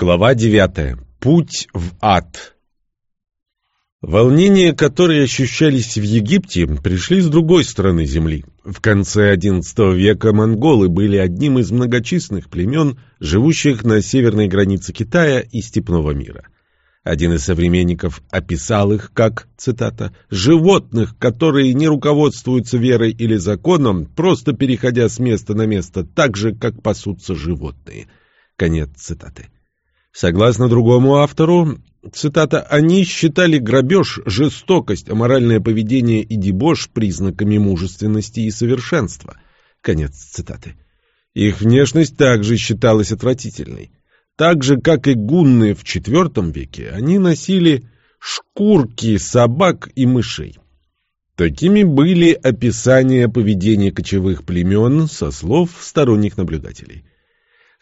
Глава 9. Путь в ад. Волнения, которые ощущались в Египте, пришли с другой стороны земли. В конце XI века монголы были одним из многочисленных племен, живущих на северной границе Китая и степного мира. Один из современников описал их как, цитата, «животных, которые не руководствуются верой или законом, просто переходя с места на место так же, как пасутся животные». Конец цитаты. Согласно другому автору, цитата, «они считали грабеж, жестокость, аморальное поведение и дебош признаками мужественности и совершенства». Конец цитаты. Их внешность также считалась отвратительной. Так же, как и гунны в IV веке, они носили шкурки собак и мышей. Такими были описания поведения кочевых племен со слов сторонних наблюдателей.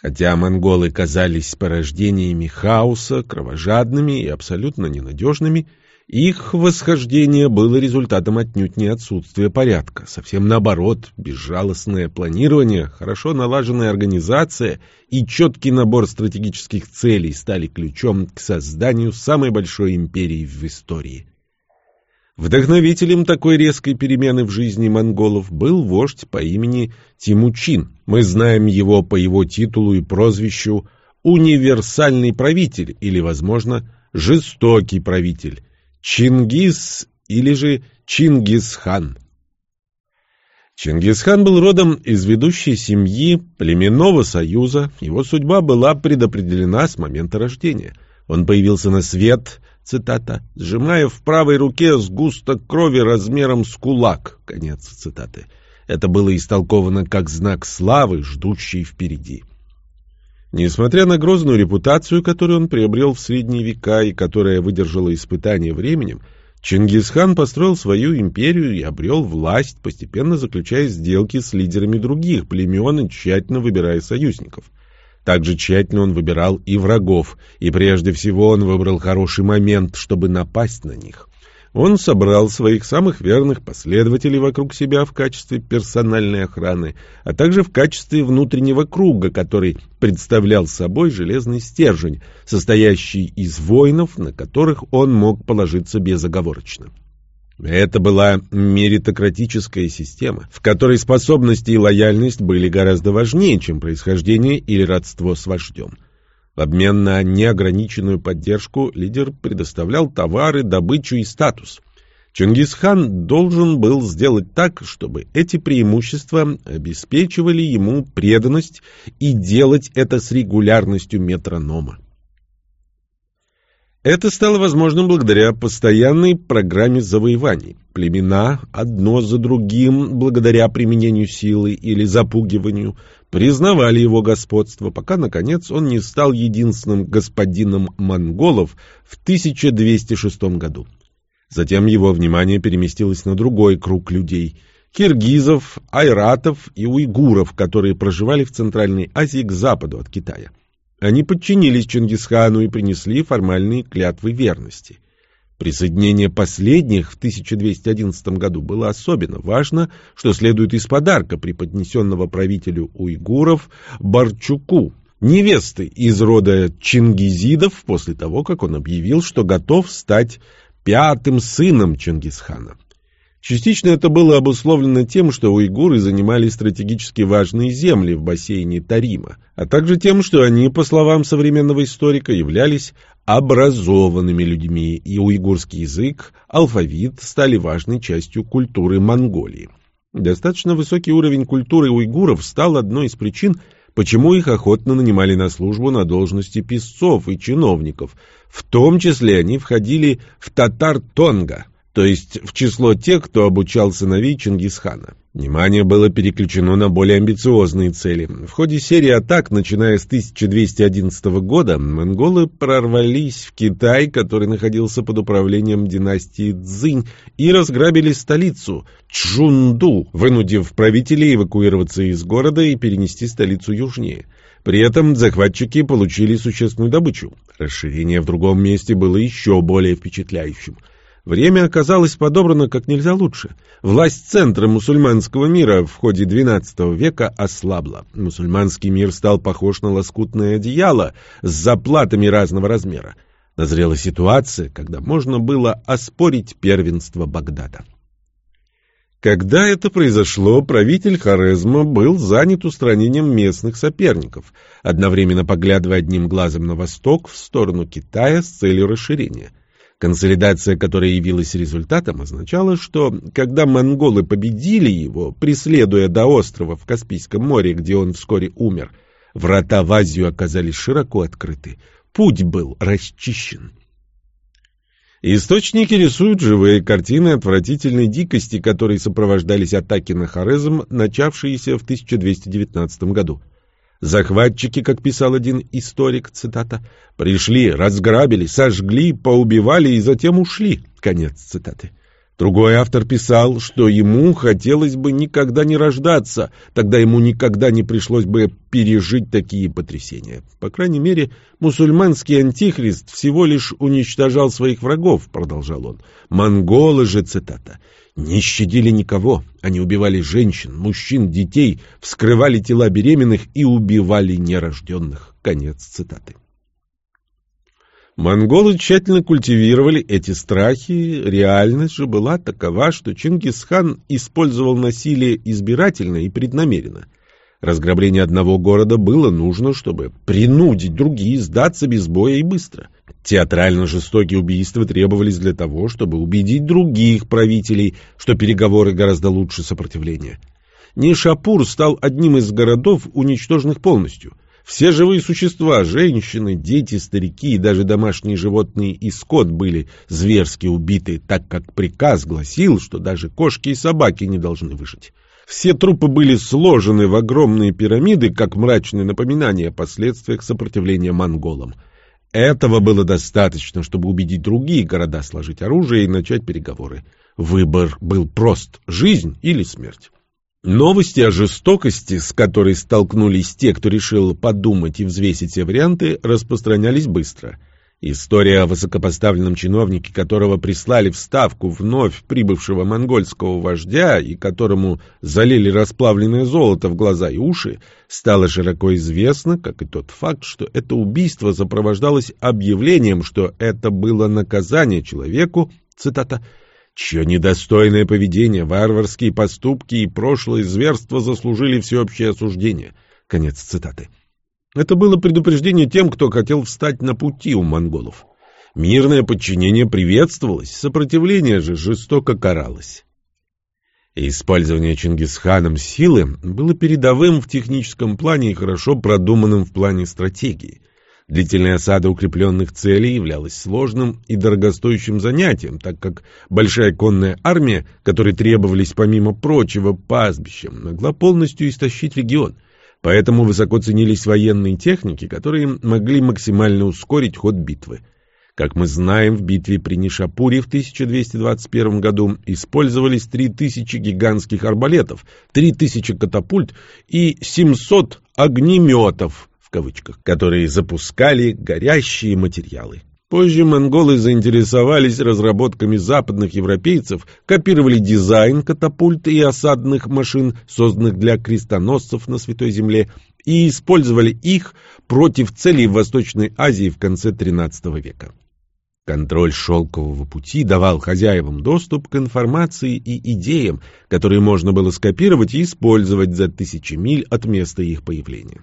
Хотя монголы казались порождениями хаоса, кровожадными и абсолютно ненадежными, их восхождение было результатом отнюдь не отсутствия порядка. Совсем наоборот, безжалостное планирование, хорошо налаженная организация и четкий набор стратегических целей стали ключом к созданию самой большой империи в истории. Вдохновителем такой резкой перемены в жизни монголов был вождь по имени Тимучин. Мы знаем его по его титулу и прозвищу «Универсальный правитель» или, возможно, «Жестокий правитель» Чингис или же Чингисхан. Чингисхан был родом из ведущей семьи племенного союза, его судьба была предопределена с момента рождения. Он появился на свет цитата, сжимая в правой руке сгусток крови размером с кулак, конец цитаты. Это было истолковано как знак славы, ждущий впереди. Несмотря на грозную репутацию, которую он приобрел в средние века и которая выдержала испытание временем, Чингисхан построил свою империю и обрел власть, постепенно заключая сделки с лидерами других племен и тщательно выбирая союзников. Также тщательно он выбирал и врагов, и прежде всего он выбрал хороший момент, чтобы напасть на них. Он собрал своих самых верных последователей вокруг себя в качестве персональной охраны, а также в качестве внутреннего круга, который представлял собой железный стержень, состоящий из воинов, на которых он мог положиться безоговорочно. Это была меритократическая система, в которой способности и лояльность были гораздо важнее, чем происхождение или родство с вождем. В обмен на неограниченную поддержку лидер предоставлял товары, добычу и статус. Чингисхан должен был сделать так, чтобы эти преимущества обеспечивали ему преданность и делать это с регулярностью метронома. Это стало возможным благодаря постоянной программе завоеваний. Племена, одно за другим, благодаря применению силы или запугиванию, признавали его господство, пока, наконец, он не стал единственным господином монголов в 1206 году. Затем его внимание переместилось на другой круг людей – киргизов, айратов и уйгуров, которые проживали в Центральной Азии к западу от Китая. Они подчинились Чингисхану и принесли формальные клятвы верности. Присоединение последних в 1211 году было особенно важно, что следует из подарка, преподнесенного правителю уйгуров Барчуку, невесты из рода чингизидов после того, как он объявил, что готов стать пятым сыном Чингисхана. Частично это было обусловлено тем, что уйгуры занимали стратегически важные земли в бассейне Тарима, а также тем, что они, по словам современного историка, являлись образованными людьми, и уйгурский язык, алфавит стали важной частью культуры Монголии. Достаточно высокий уровень культуры уйгуров стал одной из причин, почему их охотно нанимали на службу на должности писцов и чиновников, в том числе они входили в татар-тонга – то есть в число тех, кто обучал сыновей Чингисхана. Внимание было переключено на более амбициозные цели. В ходе серии атак, начиная с 1211 года, монголы прорвались в Китай, который находился под управлением династии Цзинь, и разграбили столицу Чжунду, вынудив правителей эвакуироваться из города и перенести столицу южнее. При этом захватчики получили существенную добычу. Расширение в другом месте было еще более впечатляющим – Время оказалось подобрано как нельзя лучше. Власть центра мусульманского мира в ходе XII века ослабла. Мусульманский мир стал похож на лоскутное одеяло с заплатами разного размера. Назрела ситуация, когда можно было оспорить первенство Багдада. Когда это произошло, правитель Хорезма был занят устранением местных соперников, одновременно поглядывая одним глазом на восток в сторону Китая с целью расширения. Консолидация, которая явилась результатом, означала, что когда монголы победили его, преследуя до острова в Каспийском море, где он вскоре умер, врата в Азию оказались широко открыты, путь был расчищен. Источники рисуют живые картины отвратительной дикости, которые сопровождались атаки на Хорезм, начавшиеся в 1219 году. Захватчики, как писал один историк, цитата, «пришли, разграбили, сожгли, поубивали и затем ушли». Конец цитаты. Другой автор писал, что ему хотелось бы никогда не рождаться, тогда ему никогда не пришлось бы пережить такие потрясения. По крайней мере, мусульманский антихрист всего лишь уничтожал своих врагов, продолжал он. Монголы же, цитата, не щадили никого. Они убивали женщин, мужчин, детей, вскрывали тела беременных и убивали нерожденных. Конец цитаты. Монголы тщательно культивировали эти страхи, реальность же была такова, что Чингисхан использовал насилие избирательно и преднамеренно. Разграбление одного города было нужно, чтобы принудить другие сдаться без боя и быстро. Театрально жестокие убийства требовались для того, чтобы убедить других правителей, что переговоры гораздо лучше сопротивления. Нишапур стал одним из городов, уничтоженных полностью – все живые существа, женщины, дети, старики и даже домашние животные и скот были зверски убиты, так как приказ гласил, что даже кошки и собаки не должны выжить. Все трупы были сложены в огромные пирамиды, как мрачное напоминание о последствиях сопротивления монголам. Этого было достаточно, чтобы убедить другие города сложить оружие и начать переговоры. Выбор был прост — жизнь или смерть. Новости о жестокости, с которой столкнулись те, кто решил подумать и взвесить все варианты, распространялись быстро. История о высокопоставленном чиновнике, которого прислали в Ставку вновь прибывшего монгольского вождя и которому залили расплавленное золото в глаза и уши, стала широко известна, как и тот факт, что это убийство сопровождалось объявлением, что это было наказание человеку, цитата, чье недостойное поведение, варварские поступки и прошлые зверства заслужили всеобщее осуждение. Конец цитаты. Это было предупреждение тем, кто хотел встать на пути у монголов. Мирное подчинение приветствовалось, сопротивление же жестоко каралось. Использование Чингисханом силы было передовым в техническом плане и хорошо продуманным в плане стратегии. Длительная осада укрепленных целей являлась сложным и дорогостоящим занятием, так как большая конная армия, которой требовались помимо прочего пастбища, могла полностью истощить регион. Поэтому высоко ценились военные техники, которые могли максимально ускорить ход битвы. Как мы знаем, в битве при Нишапуре в 1221 году использовались 3000 гигантских арбалетов, 3000 катапульт и 700 огнеметов, в кавычках, которые запускали горящие материалы. Позже монголы заинтересовались разработками западных европейцев, копировали дизайн катапульт и осадных машин, созданных для крестоносцев на Святой Земле, и использовали их против целей в Восточной Азии в конце XIII века. Контроль шелкового пути давал хозяевам доступ к информации и идеям, которые можно было скопировать и использовать за тысячи миль от места их появления.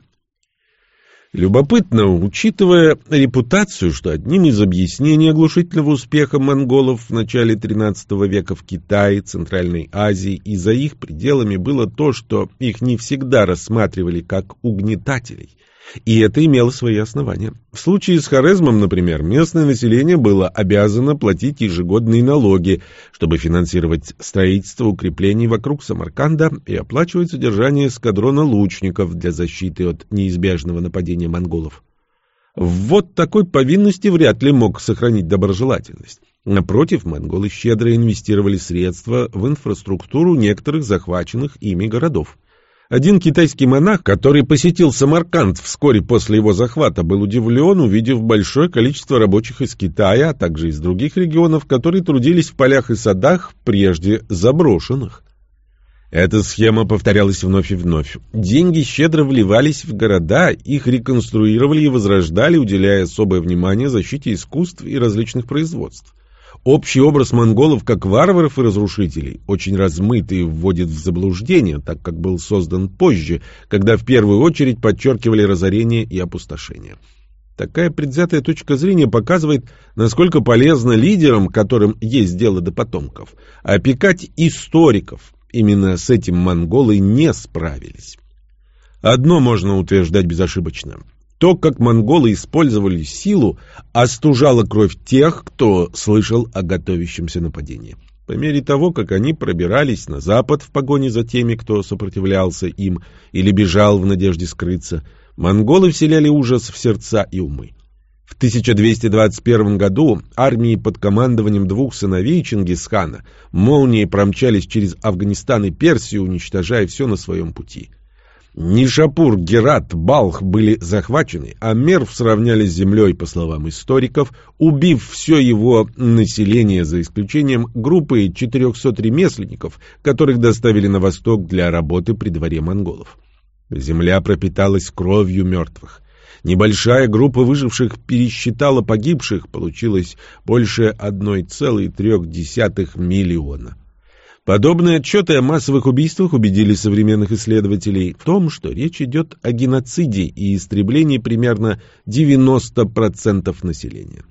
Любопытно, учитывая репутацию, что одним из объяснений оглушительного успеха монголов в начале XIII века в Китае, Центральной Азии и за их пределами было то, что их не всегда рассматривали как угнетателей – и это имело свои основания. В случае с Хорезмом, например, местное население было обязано платить ежегодные налоги, чтобы финансировать строительство укреплений вокруг Самарканда и оплачивать содержание эскадрона лучников для защиты от неизбежного нападения монголов. Вот такой повинности вряд ли мог сохранить доброжелательность. Напротив, монголы щедро инвестировали средства в инфраструктуру некоторых захваченных ими городов. Один китайский монах, который посетил Самарканд вскоре после его захвата, был удивлен, увидев большое количество рабочих из Китая, а также из других регионов, которые трудились в полях и садах, прежде заброшенных. Эта схема повторялась вновь и вновь. Деньги щедро вливались в города, их реконструировали и возрождали, уделяя особое внимание защите искусств и различных производств. Общий образ монголов как варваров и разрушителей очень размытый вводит в заблуждение, так как был создан позже, когда в первую очередь подчеркивали разорение и опустошение. Такая предвзятая точка зрения показывает, насколько полезно лидерам, которым есть дело до потомков, опекать историков. Именно с этим монголы не справились. Одно можно утверждать безошибочно. То, как монголы использовали силу, остужало кровь тех, кто слышал о готовящемся нападении. По мере того, как они пробирались на запад в погоне за теми, кто сопротивлялся им или бежал в надежде скрыться, монголы вселяли ужас в сердца и умы. В 1221 году армии под командованием двух сыновей Чингисхана молнией промчались через Афганистан и Персию, уничтожая все на своем пути – Нишапур, Герат, Балх были захвачены, а Мерв сравняли с землей, по словам историков, убив все его население за исключением группы 400 ремесленников, которых доставили на восток для работы при дворе монголов. Земля пропиталась кровью мертвых. Небольшая группа выживших пересчитала погибших, получилось больше 1,3 миллиона. Подобные отчеты о массовых убийствах убедили современных исследователей в том, что речь идет о геноциде и истреблении примерно 90% населения.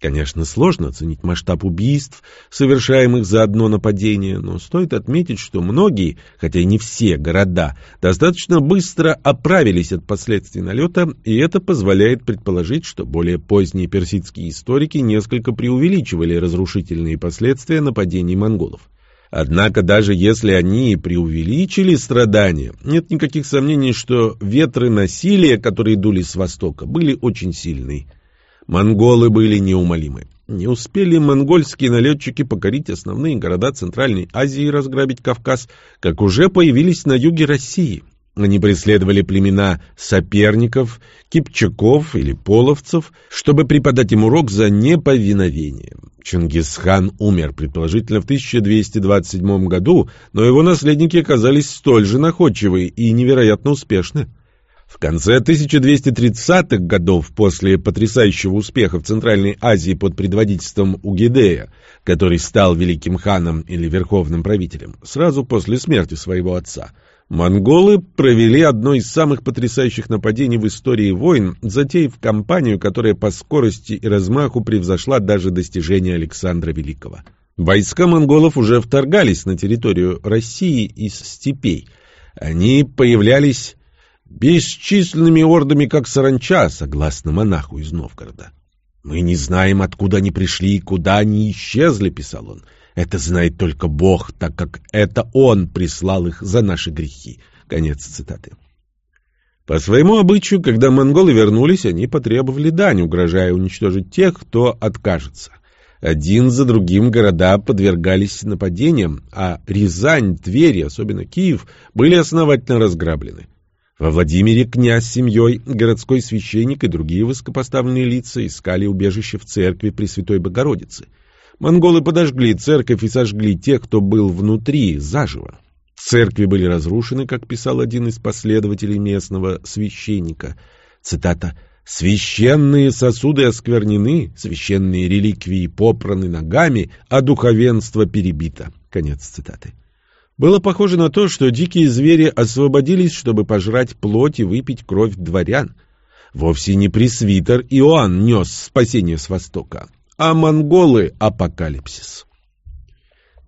Конечно, сложно оценить масштаб убийств, совершаемых за одно нападение, но стоит отметить, что многие, хотя и не все города, достаточно быстро оправились от последствий налета, и это позволяет предположить, что более поздние персидские историки несколько преувеличивали разрушительные последствия нападений монголов. Однако даже если они и преувеличили страдания, нет никаких сомнений, что ветры насилия, которые дули с востока, были очень сильны. Монголы были неумолимы. Не успели монгольские налетчики покорить основные города Центральной Азии и разграбить Кавказ, как уже появились на юге России. Они преследовали племена соперников, кипчаков или половцев, чтобы преподать им урок за неповиновение. Чингисхан умер, предположительно, в 1227 году, но его наследники оказались столь же находчивы и невероятно успешны. В конце 1230-х годов, после потрясающего успеха в Центральной Азии под предводительством Угидея, который стал великим ханом или верховным правителем, сразу после смерти своего отца – Монголы провели одно из самых потрясающих нападений в истории войн, затеяв кампанию, которая по скорости и размаху превзошла даже достижения Александра Великого. Войска монголов уже вторгались на территорию России из степей. Они появлялись бесчисленными ордами, как саранча, согласно монаху из Новгорода. «Мы не знаем, откуда они пришли и куда они исчезли», — писал он. Это знает только Бог, так как это Он прислал их за наши грехи. Конец цитаты. По своему обычаю, когда монголы вернулись, они потребовали дань, угрожая уничтожить тех, кто откажется. Один за другим города подвергались нападениям, а Рязань, Тверь и особенно Киев были основательно разграблены. Во Владимире князь с семьей, городской священник и другие высокопоставленные лица искали убежище в церкви Пресвятой Богородицы – Монголы подожгли церковь и сожгли тех, кто был внутри, заживо. Церкви были разрушены, как писал один из последователей местного священника. Цитата «Священные сосуды осквернены, священные реликвии попраны ногами, а духовенство перебито». Конец цитаты. Было похоже на то, что дикие звери освободились, чтобы пожрать плоть и выпить кровь дворян. Вовсе не пресвитер Иоанн нес спасение с востока а монголы — апокалипсис.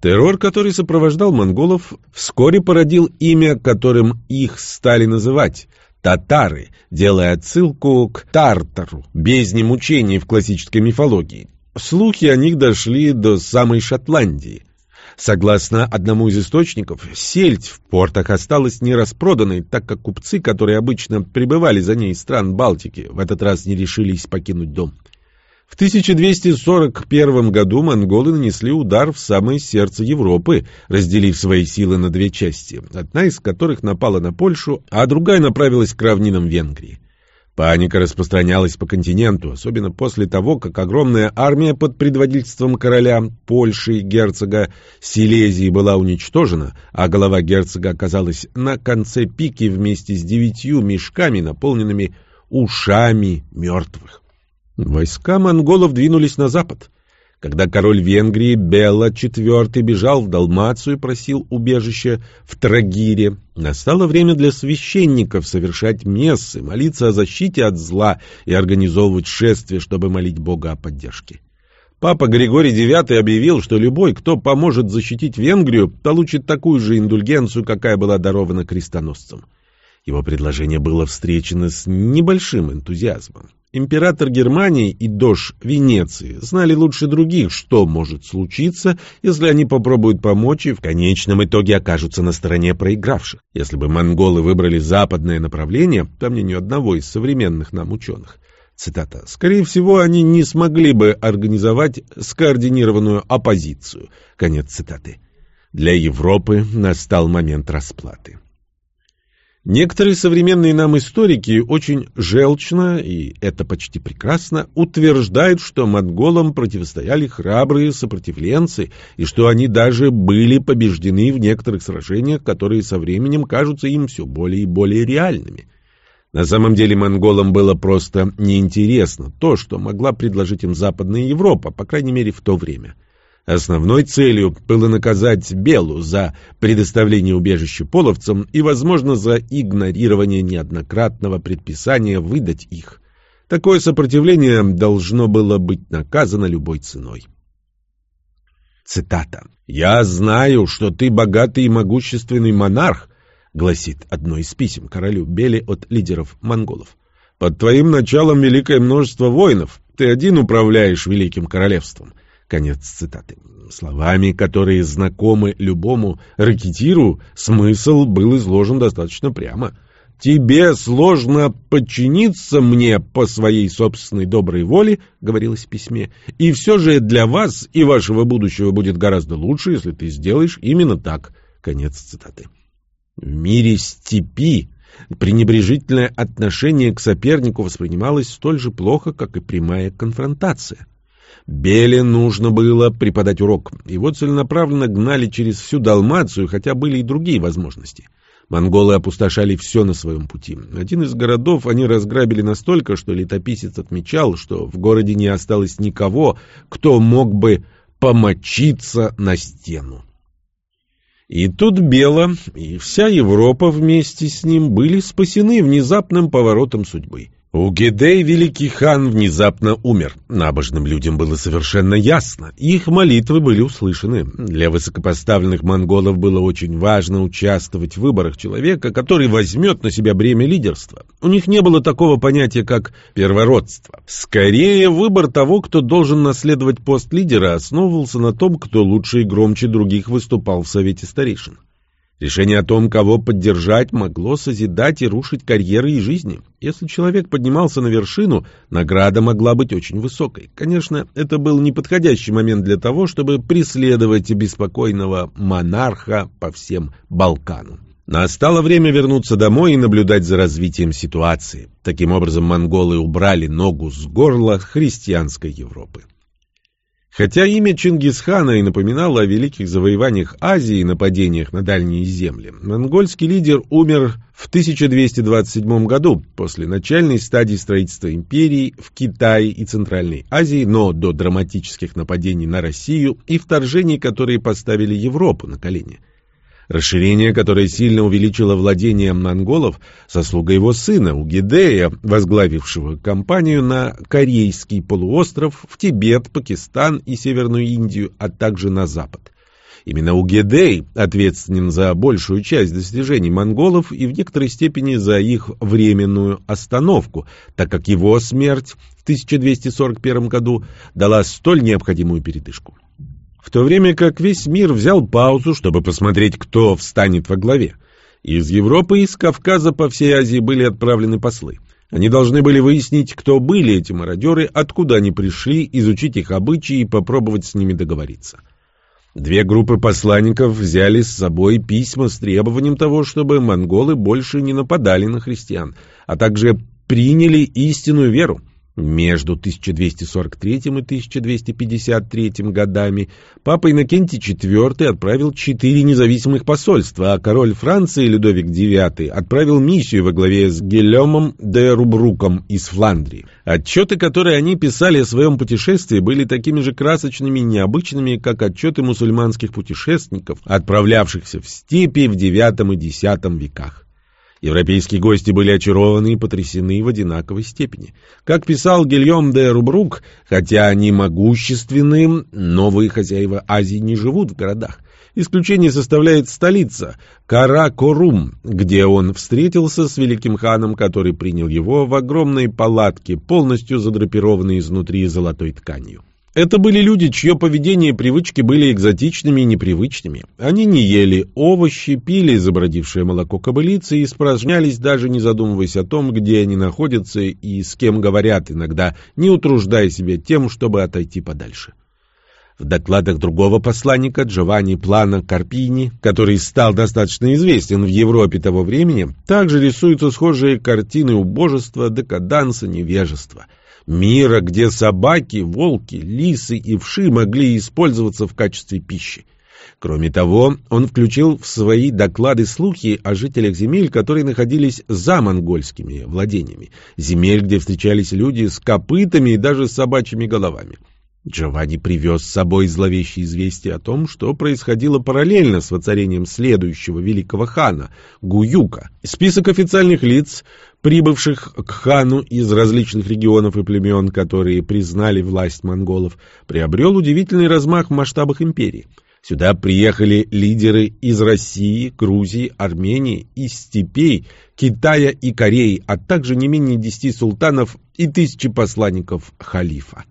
Террор, который сопровождал монголов, вскоре породил имя, которым их стали называть — татары, делая отсылку к Тартару, бездне мучений в классической мифологии. Слухи о них дошли до самой Шотландии. Согласно одному из источников, сельдь в портах осталась нераспроданной, так как купцы, которые обычно прибывали за ней из стран Балтики, в этот раз не решились покинуть дом. В 1241 году монголы нанесли удар в самое сердце Европы, разделив свои силы на две части, одна из которых напала на Польшу, а другая направилась к равнинам Венгрии. Паника распространялась по континенту, особенно после того, как огромная армия под предводительством короля Польши герцога Силезии была уничтожена, а голова герцога оказалась на конце пики вместе с девятью мешками, наполненными ушами мертвых. Войска монголов двинулись на запад. Когда король Венгрии Белла IV бежал в Далмацию и просил убежище в Трагире, настало время для священников совершать мессы, молиться о защите от зла и организовывать шествия, чтобы молить Бога о поддержке. Папа Григорий IX объявил, что любой, кто поможет защитить Венгрию, получит такую же индульгенцию, какая была дарована крестоносцам. Его предложение было встречено с небольшим энтузиазмом. Император Германии и дож Венеции знали лучше других, что может случиться, если они попробуют помочь и в конечном итоге окажутся на стороне проигравших. Если бы монголы выбрали западное направление, по мнению одного из современных нам ученых, цитата, «скорее всего, они не смогли бы организовать скоординированную оппозицию». Конец цитаты. Для Европы настал момент расплаты. Некоторые современные нам историки очень желчно, и это почти прекрасно, утверждают, что монголам противостояли храбрые сопротивленцы, и что они даже были побеждены в некоторых сражениях, которые со временем кажутся им все более и более реальными. На самом деле монголам было просто неинтересно то, что могла предложить им Западная Европа, по крайней мере в то время – Основной целью было наказать Белу за предоставление убежища половцам и, возможно, за игнорирование неоднократного предписания выдать их. Такое сопротивление должно было быть наказано любой ценой. Цитата. «Я знаю, что ты богатый и могущественный монарх», — гласит одно из писем королю Беле от лидеров монголов. «Под твоим началом великое множество воинов. Ты один управляешь великим королевством. Конец цитаты. Словами, которые знакомы любому ракетиру, смысл был изложен достаточно прямо. «Тебе сложно подчиниться мне по своей собственной доброй воле», — говорилось в письме, «и все же для вас и вашего будущего будет гораздо лучше, если ты сделаешь именно так». Конец цитаты. В мире степи пренебрежительное отношение к сопернику воспринималось столь же плохо, как и прямая конфронтация. Беле нужно было преподать урок. Его целенаправленно гнали через всю Далмацию, хотя были и другие возможности. Монголы опустошали все на своем пути. Один из городов они разграбили настолько, что летописец отмечал, что в городе не осталось никого, кто мог бы помочиться на стену. И тут Бело, и вся Европа вместе с ним были спасены внезапным поворотом судьбы. Угидей, великий хан, внезапно умер. Набожным людям было совершенно ясно. Их молитвы были услышаны. Для высокопоставленных монголов было очень важно участвовать в выборах человека, который возьмет на себя бремя лидерства. У них не было такого понятия, как первородство. Скорее, выбор того, кто должен наследовать пост лидера, основывался на том, кто лучше и громче других выступал в Совете старейшин. Решение о том, кого поддержать, могло созидать и рушить карьеры и жизни. Если человек поднимался на вершину, награда могла быть очень высокой. Конечно, это был неподходящий момент для того, чтобы преследовать беспокойного монарха по всем Балканам. Настало время вернуться домой и наблюдать за развитием ситуации. Таким образом, монголы убрали ногу с горла христианской Европы. Хотя имя Чингисхана и напоминало о великих завоеваниях Азии и нападениях на дальние земли, монгольский лидер умер в 1227 году после начальной стадии строительства империи в Китае и Центральной Азии, но до драматических нападений на Россию и вторжений, которые поставили Европу на колени. Расширение, которое сильно увеличило владение монголов, заслуга его сына Угидея, возглавившего кампанию на Корейский полуостров, в Тибет, Пакистан и Северную Индию, а также на Запад. Именно Угедей ответственен за большую часть достижений монголов и в некоторой степени за их временную остановку, так как его смерть в 1241 году дала столь необходимую передышку в то время как весь мир взял паузу, чтобы посмотреть, кто встанет во главе. Из Европы и из Кавказа по всей Азии были отправлены послы. Они должны были выяснить, кто были эти мародеры, откуда они пришли, изучить их обычаи и попробовать с ними договориться. Две группы посланников взяли с собой письма с требованием того, чтобы монголы больше не нападали на христиан, а также приняли истинную веру. Между 1243 и 1253 годами папа Иннокентий IV отправил четыре независимых посольства, а король Франции Людовик IX отправил миссию во главе с Гильомом де Рубруком из Фландрии. Отчеты, которые они писали о своем путешествии, были такими же красочными и необычными, как отчеты мусульманских путешественников, отправлявшихся в степи в IX и X веках. Европейские гости были очарованы и потрясены в одинаковой степени. Как писал Гильем де Рубрук, хотя они могущественные, новые хозяева Азии не живут в городах. Исключение составляет столица Каракорум, где он встретился с великим ханом, который принял его в огромной палатке, полностью задрапированной изнутри золотой тканью. Это были люди, чье поведение и привычки были экзотичными и непривычными. Они не ели овощи, пили забродившее молоко кобылицы и испражнялись, даже не задумываясь о том, где они находятся и с кем говорят, иногда не утруждая себя тем, чтобы отойти подальше. В докладах другого посланника Джованни Плана Карпини, который стал достаточно известен в Европе того времени, также рисуются схожие картины убожества, декаданса, невежества – мира, где собаки, волки, лисы и вши могли использоваться в качестве пищи. Кроме того, он включил в свои доклады слухи о жителях земель, которые находились за монгольскими владениями, земель, где встречались люди с копытами и даже с собачьими головами. Джованни привез с собой зловещее известие о том, что происходило параллельно с воцарением следующего великого хана, Гуюка. Список официальных лиц, прибывших к хану из различных регионов и племен, которые признали власть монголов, приобрел удивительный размах в масштабах империи. Сюда приехали лидеры из России, Грузии, Армении, из степей, Китая и Кореи, а также не менее десяти султанов и тысячи посланников халифа.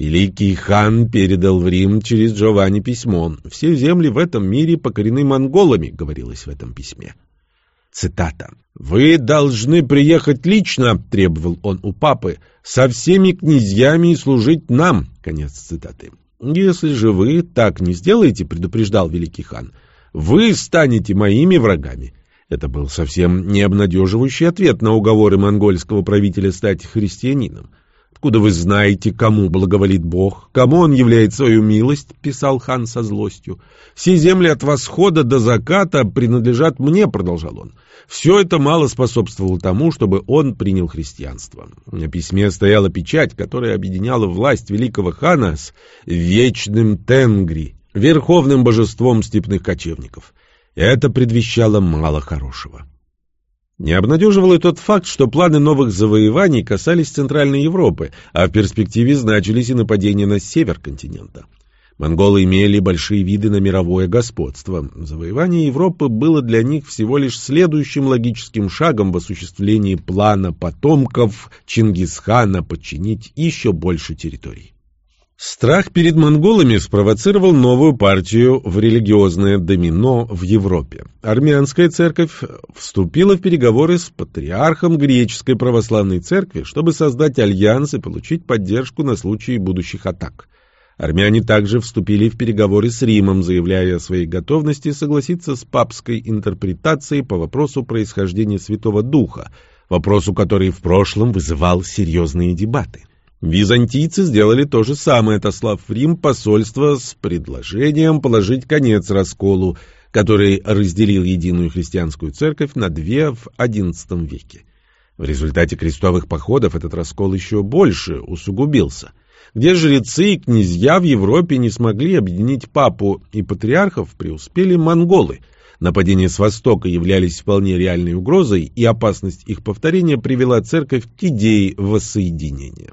Великий хан передал в Рим через Джованни письмо. «Все земли в этом мире покорены монголами», — говорилось в этом письме. Цитата. «Вы должны приехать лично», — требовал он у папы, — «со всеми князьями и служить нам». Конец цитаты. «Если же вы так не сделаете», — предупреждал великий хан, — «вы станете моими врагами». Это был совсем не обнадеживающий ответ на уговоры монгольского правителя стать христианином. «Откуда вы знаете, кому благоволит Бог, кому он являет свою милость?» — писал хан со злостью. «Все земли от восхода до заката принадлежат мне», — продолжал он. Все это мало способствовало тому, чтобы он принял христианство. На письме стояла печать, которая объединяла власть великого хана с вечным Тенгри, верховным божеством степных кочевников. Это предвещало мало хорошего. Не обнадеживал и тот факт, что планы новых завоеваний касались Центральной Европы, а в перспективе значились и нападения на север континента. Монголы имели большие виды на мировое господство. Завоевание Европы было для них всего лишь следующим логическим шагом в осуществлении плана потомков Чингисхана подчинить еще больше территорий. Страх перед монголами спровоцировал новую партию в религиозное домино в Европе. Армянская церковь вступила в переговоры с патриархом греческой православной церкви, чтобы создать альянс и получить поддержку на случай будущих атак. Армяне также вступили в переговоры с Римом, заявляя о своей готовности согласиться с папской интерпретацией по вопросу происхождения Святого Духа, вопросу, который в прошлом вызывал серьезные дебаты. Византийцы сделали то же самое, отослав в Рим посольство с предложением положить конец расколу, который разделил единую христианскую церковь на две в XI веке. В результате крестовых походов этот раскол еще больше усугубился. Где жрецы и князья в Европе не смогли объединить папу и патриархов, преуспели монголы. Нападения с востока являлись вполне реальной угрозой, и опасность их повторения привела церковь к идее воссоединения.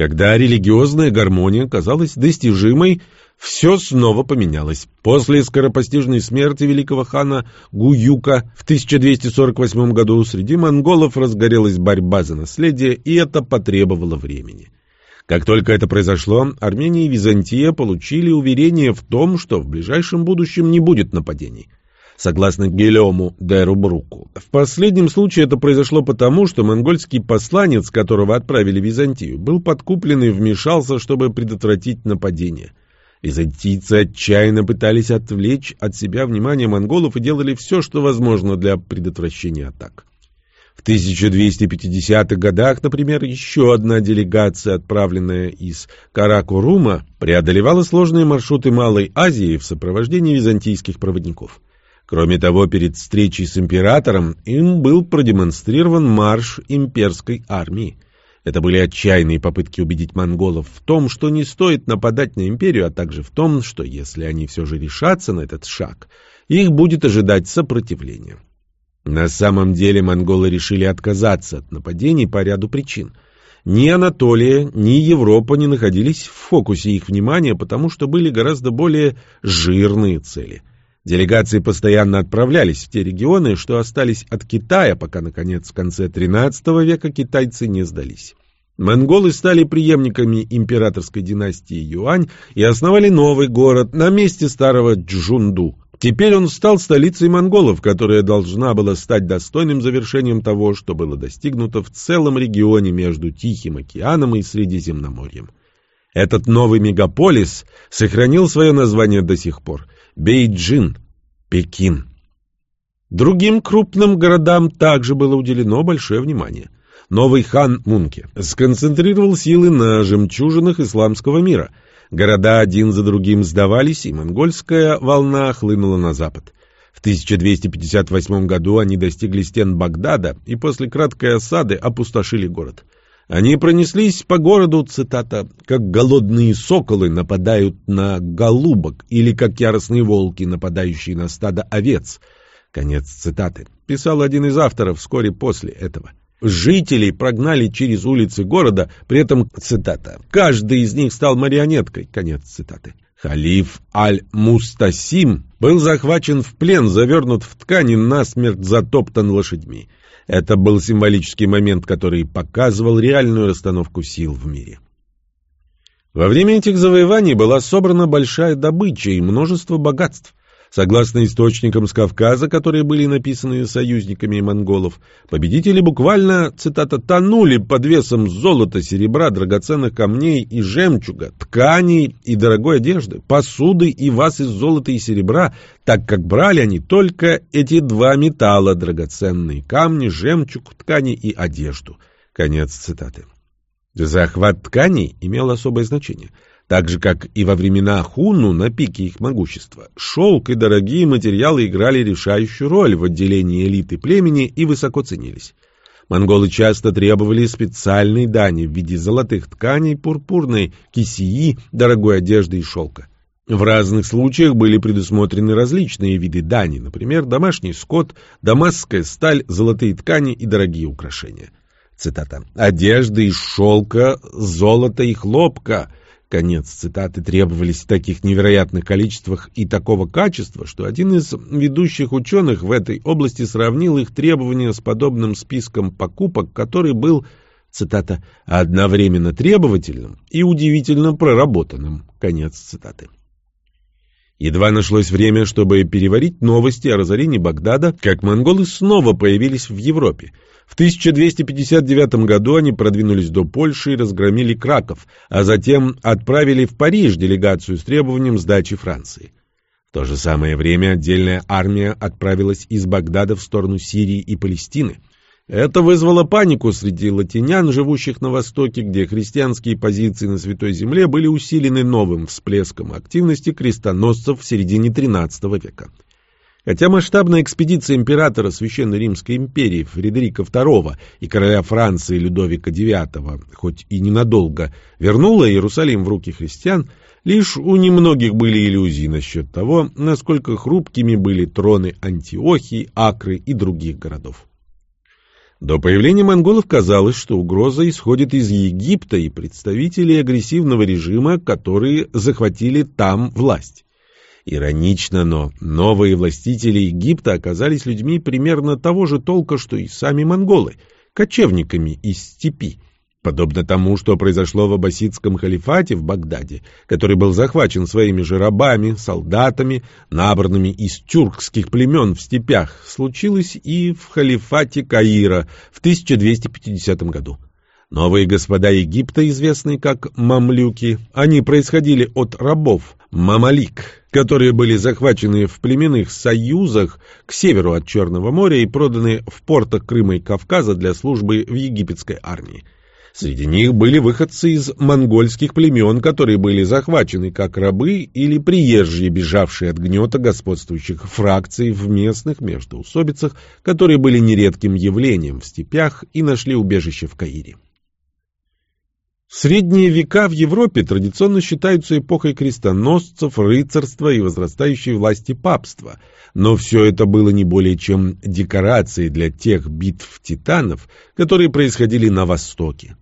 Когда религиозная гармония казалась достижимой, все снова поменялось. После скоропостижной смерти великого хана Гуюка в 1248 году среди монголов разгорелась борьба за наследие, и это потребовало времени. Как только это произошло, Армения и Византия получили уверение в том, что в ближайшем будущем не будет нападений. Согласно Гелему де Рубруку. В последнем случае это произошло потому, что монгольский посланец, которого отправили в Византию, был подкуплен и вмешался, чтобы предотвратить нападение. Византийцы отчаянно пытались отвлечь от себя внимание монголов и делали все, что возможно для предотвращения атак. В 1250-х годах, например, еще одна делегация, отправленная из Каракурума, преодолевала сложные маршруты Малой Азии в сопровождении византийских проводников. Кроме того, перед встречей с императором им был продемонстрирован марш имперской армии. Это были отчаянные попытки убедить монголов в том, что не стоит нападать на империю, а также в том, что если они все же решатся на этот шаг, их будет ожидать сопротивление. На самом деле монголы решили отказаться от нападений по ряду причин. Ни Анатолия, ни Европа не находились в фокусе их внимания, потому что были гораздо более жирные цели. Делегации постоянно отправлялись в те регионы, что остались от Китая, пока, наконец, в конце XIII века китайцы не сдались. Монголы стали преемниками императорской династии Юань и основали новый город на месте старого Джунду. Теперь он стал столицей монголов, которая должна была стать достойным завершением того, что было достигнуто в целом регионе между Тихим океаном и Средиземноморьем. Этот новый мегаполис сохранил свое название до сих пор – Бейджин, Пекин. Другим крупным городам также было уделено большое внимание. Новый хан Мунке сконцентрировал силы на жемчужинах исламского мира – Города один за другим сдавались, и монгольская волна хлынула на запад. В 1258 году они достигли стен Багдада и после краткой осады опустошили город. Они пронеслись по городу, цитата, «как голодные соколы нападают на голубок или как яростные волки, нападающие на стадо овец». Конец цитаты. Писал один из авторов вскоре после этого. Жителей прогнали через улицы города, при этом, цитата, «каждый из них стал марионеткой», конец цитаты. Халиф Аль-Мустасим был захвачен в плен, завернут в ткань и насмерть затоптан лошадьми. Это был символический момент, который показывал реальную расстановку сил в мире. Во время этих завоеваний была собрана большая добыча и множество богатств. Согласно источникам с Кавказа, которые были написаны союзниками монголов, победители буквально, цитата, «тонули под весом золота, серебра, драгоценных камней и жемчуга, тканей и дорогой одежды, посуды и ваз из золота и серебра, так как брали они только эти два металла, драгоценные камни, жемчуг, ткани и одежду». Конец цитаты. Захват тканей имел особое значение – так же, как и во времена Хунну на пике их могущества, шелк и дорогие материалы играли решающую роль в отделении элиты племени и высоко ценились. Монголы часто требовали специальной дани в виде золотых тканей, пурпурной, кисии, дорогой одежды и шелка. В разных случаях были предусмотрены различные виды дани, например, домашний скот, дамасская сталь, золотые ткани и дорогие украшения. Цитата. «Одежда из шелка, золота и хлопка, Конец цитаты требовались в таких невероятных количествах и такого качества, что один из ведущих ученых в этой области сравнил их требования с подобным списком покупок, который был, цитата, одновременно требовательным и удивительно проработанным. Конец цитаты. Едва нашлось время, чтобы переварить новости о разорении Багдада, как монголы снова появились в Европе – в 1259 году они продвинулись до Польши и разгромили Краков, а затем отправили в Париж делегацию с требованием сдачи Франции. В то же самое время отдельная армия отправилась из Багдада в сторону Сирии и Палестины. Это вызвало панику среди латинян, живущих на Востоке, где христианские позиции на Святой Земле были усилены новым всплеском активности крестоносцев в середине XIII века. Хотя масштабная экспедиция императора Священной Римской империи Фредерика II и короля Франции Людовика IX, хоть и ненадолго, вернула Иерусалим в руки христиан, лишь у немногих были иллюзии насчет того, насколько хрупкими были троны Антиохии, Акры и других городов. До появления монголов казалось, что угроза исходит из Египта и представителей агрессивного режима, которые захватили там власть. Иронично, но новые властители Египта оказались людьми примерно того же толка, что и сами монголы, кочевниками из степи. Подобно тому, что произошло в аббасидском халифате в Багдаде, который был захвачен своими же рабами, солдатами, набранными из тюркских племен в степях, случилось и в халифате Каира в 1250 году. Новые господа Египта, известные как мамлюки, они происходили от рабов мамалик, которые были захвачены в племенных союзах к северу от Черного моря и проданы в портах Крыма и Кавказа для службы в египетской армии. Среди них были выходцы из монгольских племен, которые были захвачены как рабы или приезжие, бежавшие от гнета господствующих фракций в местных междоусобицах, которые были нередким явлением в степях и нашли убежище в Каире. Средние века в Европе традиционно считаются эпохой крестоносцев, рыцарства и возрастающей власти папства, но все это было не более чем декорацией для тех битв титанов, которые происходили на Востоке.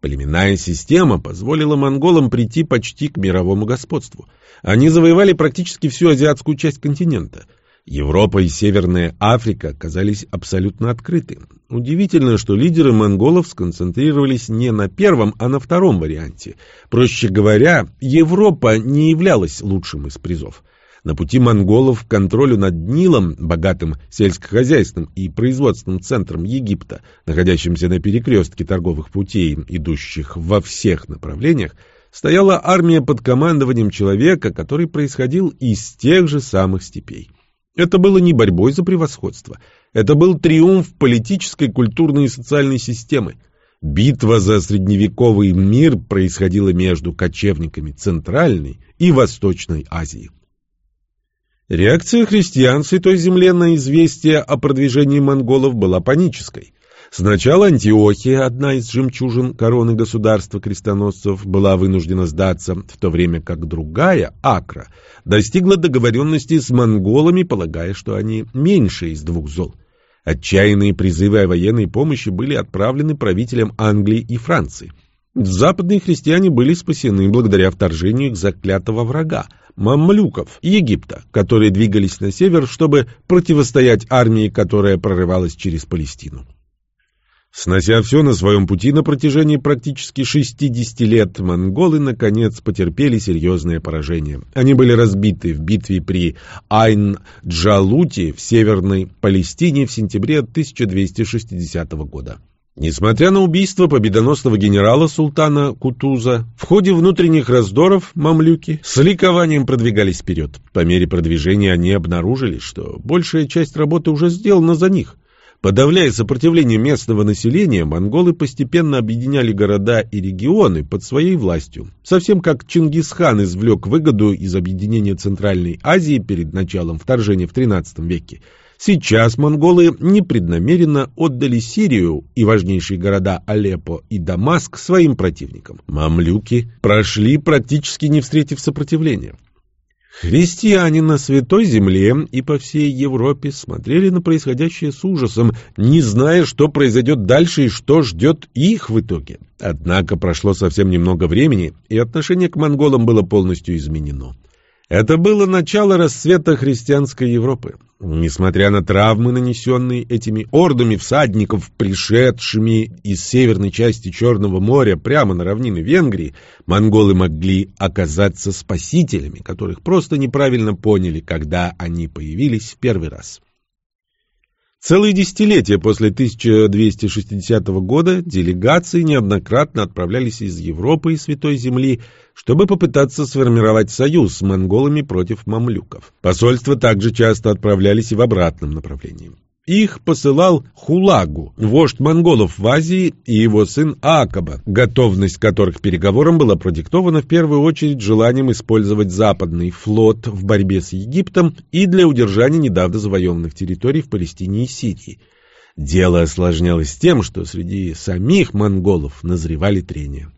Племенная система позволила монголам прийти почти к мировому господству. Они завоевали практически всю азиатскую часть континента – Европа и Северная Африка оказались абсолютно открыты. Удивительно, что лидеры монголов сконцентрировались не на первом, а на втором варианте. Проще говоря, Европа не являлась лучшим из призов. На пути монголов к контролю над Нилом, богатым сельскохозяйственным и производственным центром Египта, находящимся на перекрестке торговых путей, идущих во всех направлениях, стояла армия под командованием человека, который происходил из тех же самых степей. Это было не борьбой за превосходство. Это был триумф политической, культурной и социальной системы. Битва за средневековый мир происходила между кочевниками Центральной и Восточной Азии. Реакция христиан Святой Земле на известие о продвижении монголов была панической. Сначала Антиохия, одна из жемчужин короны государства крестоносцев, была вынуждена сдаться, в то время как другая, Акра, достигла договоренности с монголами, полагая, что они меньше из двух зол. Отчаянные призывы о военной помощи были отправлены правителям Англии и Франции. Западные христиане были спасены благодаря вторжению их заклятого врага, мамлюков Египта, которые двигались на север, чтобы противостоять армии, которая прорывалась через Палестину. Снося все на своем пути на протяжении практически 60 лет, монголы, наконец, потерпели серьезное поражение. Они были разбиты в битве при Айн-Джалуте в Северной Палестине в сентябре 1260 года. Несмотря на убийство победоносного генерала султана Кутуза, в ходе внутренних раздоров мамлюки с ликованием продвигались вперед. По мере продвижения они обнаружили, что большая часть работы уже сделана за них – Подавляя сопротивление местного населения, монголы постепенно объединяли города и регионы под своей властью. Совсем как Чингисхан извлек выгоду из объединения Центральной Азии перед началом вторжения в XIII веке. Сейчас монголы непреднамеренно отдали Сирию и важнейшие города Алеппо и Дамаск своим противникам. Мамлюки прошли практически не встретив сопротивления. Христиане на Святой Земле и по всей Европе смотрели на происходящее с ужасом, не зная, что произойдет дальше и что ждет их в итоге. Однако прошло совсем немного времени, и отношение к монголам было полностью изменено. Это было начало расцвета христианской Европы. Несмотря на травмы, нанесенные этими ордами всадников, пришедшими из северной части Черного моря прямо на равнины Венгрии, монголы могли оказаться спасителями, которых просто неправильно поняли, когда они появились в первый раз. Целые десятилетия после 1260 года делегации неоднократно отправлялись из Европы и Святой Земли, чтобы попытаться сформировать союз с монголами против мамлюков. Посольства также часто отправлялись и в обратном направлении. Их посылал Хулагу, вождь монголов в Азии, и его сын Акаба, готовность которых переговорам была продиктована в первую очередь желанием использовать западный флот в борьбе с Египтом и для удержания недавно завоеванных территорий в Палестине и Сирии. Дело осложнялось тем, что среди самих монголов назревали трения.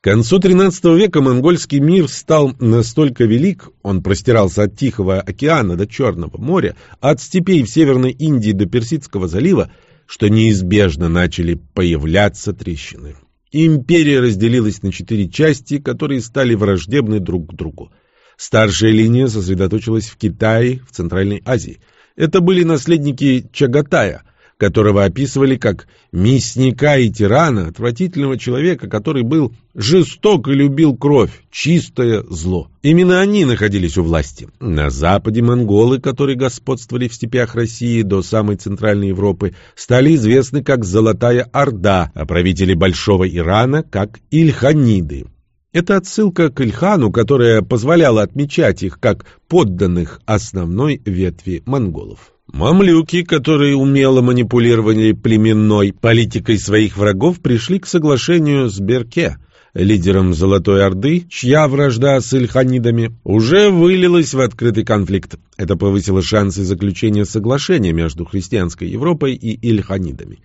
К концу XIII века монгольский мир стал настолько велик, он простирался от Тихого океана до Черного моря, от степей в Северной Индии до Персидского залива, что неизбежно начали появляться трещины. Империя разделилась на четыре части, которые стали враждебны друг к другу. Старшая линия сосредоточилась в Китае, в Центральной Азии. Это были наследники Чагатая – которого описывали как мясника и тирана, отвратительного человека, который был жесток и любил кровь, чистое зло. Именно они находились у власти. На западе монголы, которые господствовали в степях России до самой центральной Европы, стали известны как Золотая Орда, а правители Большого Ирана как Ильханиды. Это отсылка к Ильхану, которая позволяла отмечать их как подданных основной ветви монголов. Мамлюки, которые умело манипулировали племенной политикой своих врагов, пришли к соглашению с Берке, лидером Золотой Орды, чья вражда с Ильханидами уже вылилась в открытый конфликт. Это повысило шансы заключения соглашения между христианской Европой и Ильханидами.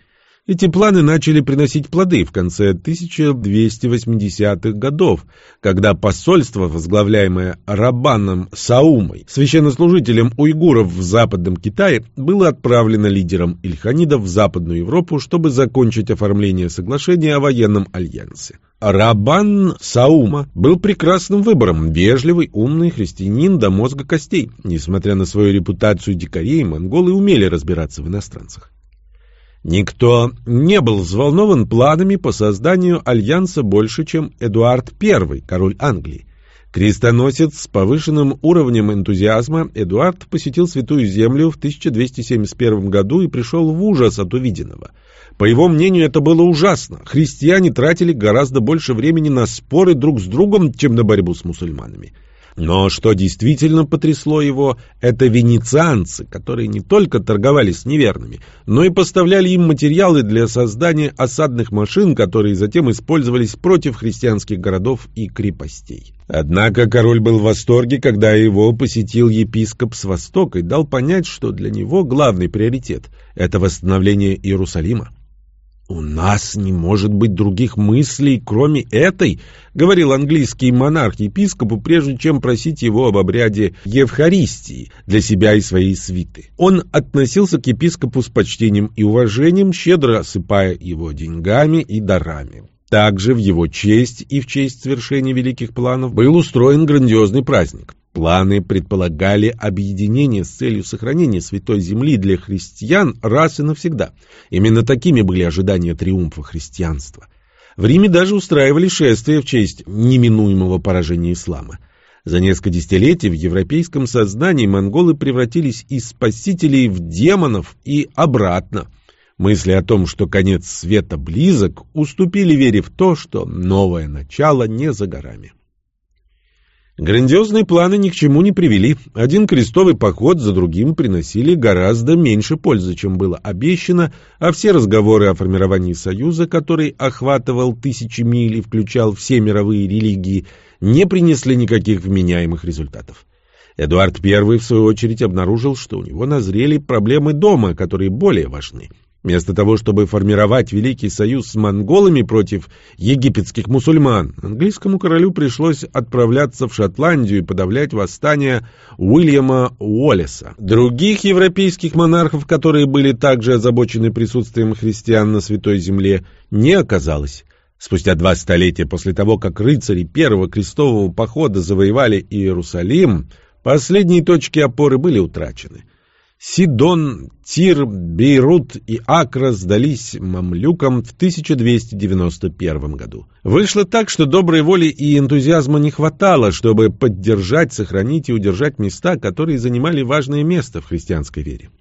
Эти планы начали приносить плоды в конце 1280-х годов, когда посольство, возглавляемое Рабаном Саумой, священнослужителем уйгуров в Западном Китае, было отправлено лидером ильханидов в Западную Европу, чтобы закончить оформление соглашения о военном альянсе. Рабан Саума был прекрасным выбором, вежливый, умный христианин до мозга костей. Несмотря на свою репутацию дикарей, монголы умели разбираться в иностранцах. Никто не был взволнован планами по созданию альянса больше, чем Эдуард I, король Англии. Крестоносец с повышенным уровнем энтузиазма, Эдуард посетил Святую Землю в 1271 году и пришел в ужас от увиденного. По его мнению, это было ужасно. Христиане тратили гораздо больше времени на споры друг с другом, чем на борьбу с мусульманами. Но что действительно потрясло его, это венецианцы, которые не только торговали с неверными, но и поставляли им материалы для создания осадных машин, которые затем использовались против христианских городов и крепостей. Однако король был в восторге, когда его посетил епископ с Востока и дал понять, что для него главный приоритет – это восстановление Иерусалима. «У нас не может быть других мыслей, кроме этой», — говорил английский монарх епископу, прежде чем просить его об обряде Евхаристии для себя и своей свиты. Он относился к епископу с почтением и уважением, щедро осыпая его деньгами и дарами. Также в его честь и в честь свершения великих планов был устроен грандиозный праздник. Планы предполагали объединение с целью сохранения Святой Земли для христиан раз и навсегда. Именно такими были ожидания триумфа христианства. В Риме даже устраивали шествия в честь неминуемого поражения ислама. За несколько десятилетий в европейском сознании монголы превратились из спасителей в демонов и обратно. Мысли о том, что конец света близок, уступили вере в то, что новое начало не за горами. Грандиозные планы ни к чему не привели. Один крестовый поход за другим приносили гораздо меньше пользы, чем было обещано, а все разговоры о формировании союза, который охватывал тысячи миль и включал все мировые религии, не принесли никаких вменяемых результатов. Эдуард I, в свою очередь, обнаружил, что у него назрели проблемы дома, которые более важны – Вместо того, чтобы формировать Великий Союз с монголами против египетских мусульман, английскому королю пришлось отправляться в Шотландию и подавлять восстание Уильяма Уоллеса. Других европейских монархов, которые были также озабочены присутствием христиан на Святой Земле, не оказалось. Спустя два столетия после того, как рыцари первого крестового похода завоевали Иерусалим, последние точки опоры были утрачены – Сидон, Тир, Бейрут и Акра сдались мамлюкам в 1291 году. Вышло так, что доброй воли и энтузиазма не хватало, чтобы поддержать, сохранить и удержать места, которые занимали важное место в христианской вере.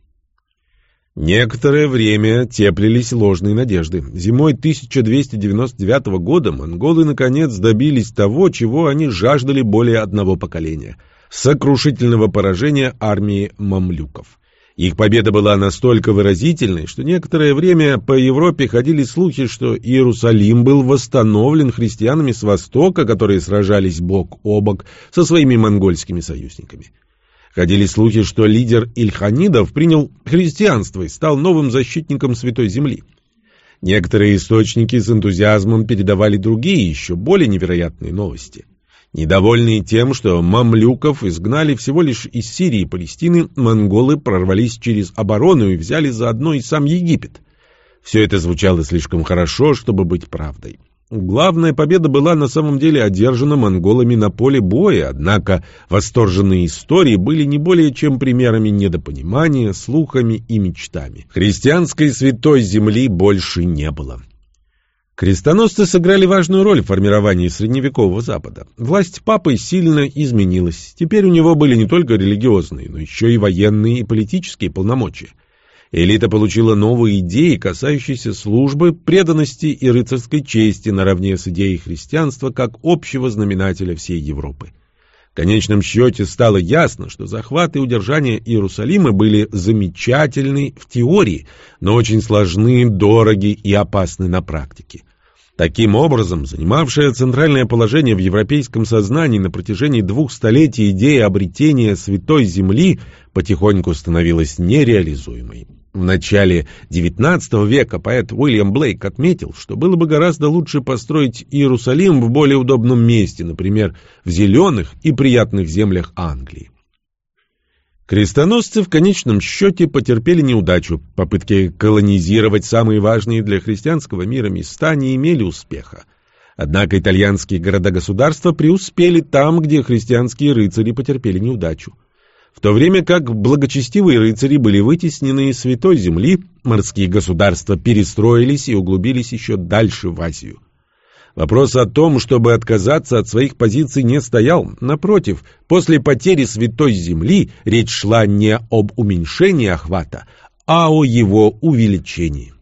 Некоторое время теплились ложные надежды. Зимой 1299 года монголы наконец добились того, чего они жаждали более одного поколения – сокрушительного поражения армии мамлюков. Их победа была настолько выразительной, что некоторое время по Европе ходили слухи, что Иерусалим был восстановлен христианами с Востока, которые сражались бок о бок со своими монгольскими союзниками. Ходили слухи, что лидер Ильханидов принял христианство и стал новым защитником Святой Земли. Некоторые источники с энтузиазмом передавали другие, еще более невероятные новости – Недовольные тем, что мамлюков изгнали всего лишь из Сирии и Палестины, монголы прорвались через оборону и взяли заодно и сам Египет. Все это звучало слишком хорошо, чтобы быть правдой. Главная победа была на самом деле одержана монголами на поле боя, однако восторженные истории были не более чем примерами недопонимания, слухами и мечтами. Христианской святой земли больше не было. Крестоносцы сыграли важную роль в формировании средневекового Запада. Власть папы сильно изменилась. Теперь у него были не только религиозные, но еще и военные и политические полномочия. Элита получила новые идеи, касающиеся службы, преданности и рыцарской чести наравне с идеей христианства как общего знаменателя всей Европы. В конечном счете стало ясно, что захват и удержание Иерусалима были замечательны в теории, но очень сложны, дороги и опасны на практике. Таким образом, занимавшая центральное положение в европейском сознании на протяжении двух столетий идея обретения Святой Земли потихоньку становилась нереализуемой. В начале XIX века поэт Уильям Блейк отметил, что было бы гораздо лучше построить Иерусалим в более удобном месте, например, в зеленых и приятных землях Англии. Крестоносцы в конечном счете потерпели неудачу. Попытки колонизировать самые важные для христианского мира места не имели успеха. Однако итальянские города-государства преуспели там, где христианские рыцари потерпели неудачу. В то время как благочестивые рыцари были вытеснены из святой земли, морские государства перестроились и углубились еще дальше в Азию. Вопрос о том, чтобы отказаться от своих позиций, не стоял. Напротив, после потери Святой Земли речь шла не об уменьшении охвата, а о его увеличении.